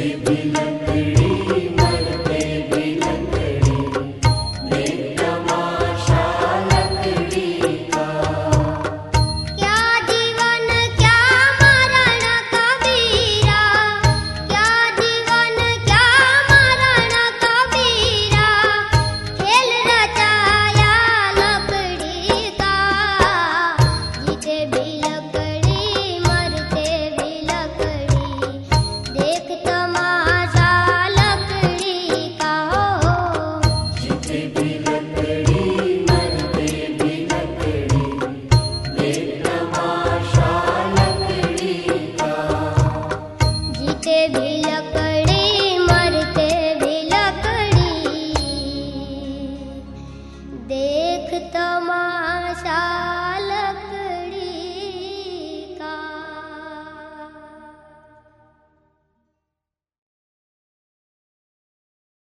see me